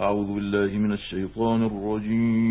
أعوذ بالله من الشيطان الرجيم.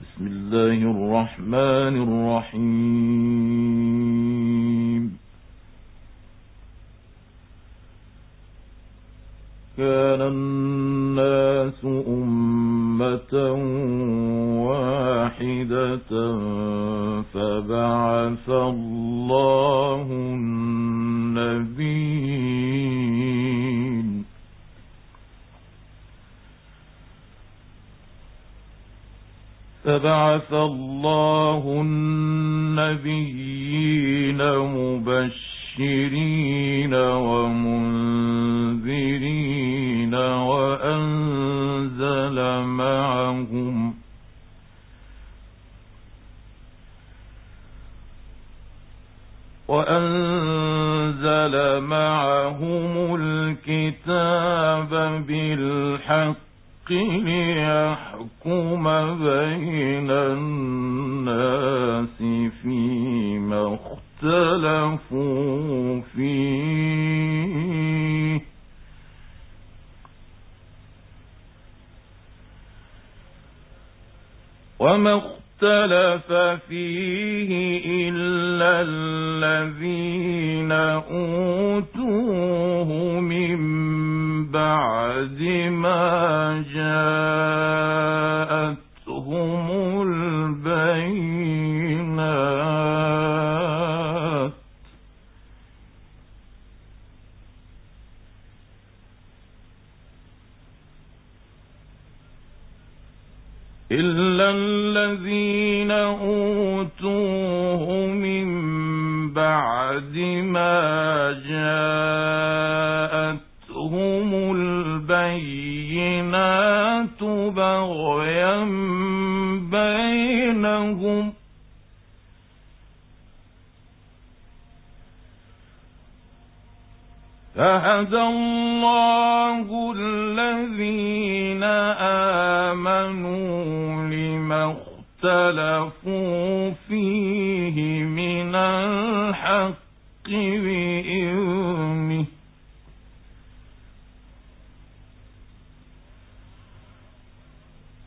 بسم الله الرحمن الرحيم. كان الناس أمة واحدة فبعث الله النبيين فبعث الله النبيين مبشرين ومنذرين وأنزل معهم وأنزل معهم الكتاب بالحق ليحكم بين الناس فيما اختلفوا فيه. وما اختلف فيه إلا الذين جاءتهم البينات. إلا الذين أوتوه من بعد ما جاءتهم بينهم فهدى الله الذين آمنوا لما اختلفوا فيه من الحق بإذنه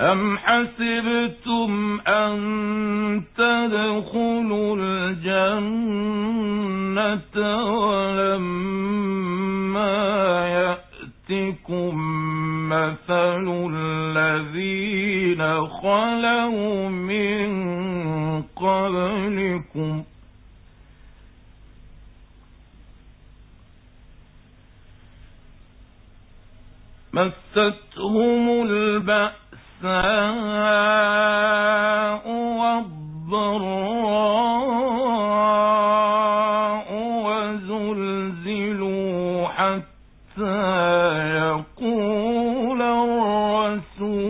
أم حسبتم أن تدخلوا الجنة ولما يأتكم مثل الذين خلوا من قبلكم مستهم البأساء والضراء وزلزلوا حتى يقول الرسول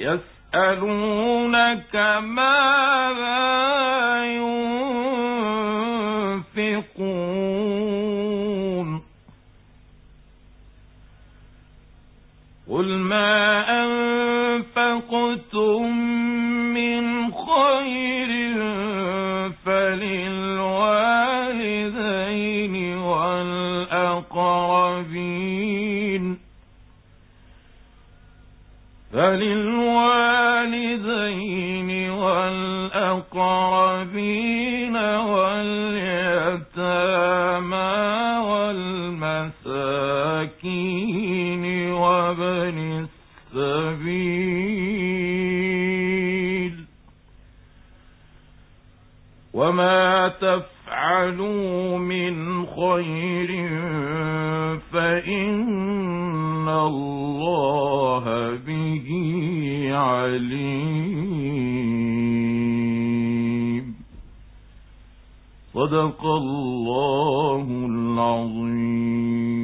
يسألونك ماذا ينفقون فللوالدين والأقربين واليتامى والمساكين وابن السبيل وما تفعلوا من خير فإن الله به عليم. صدق الله العظيم.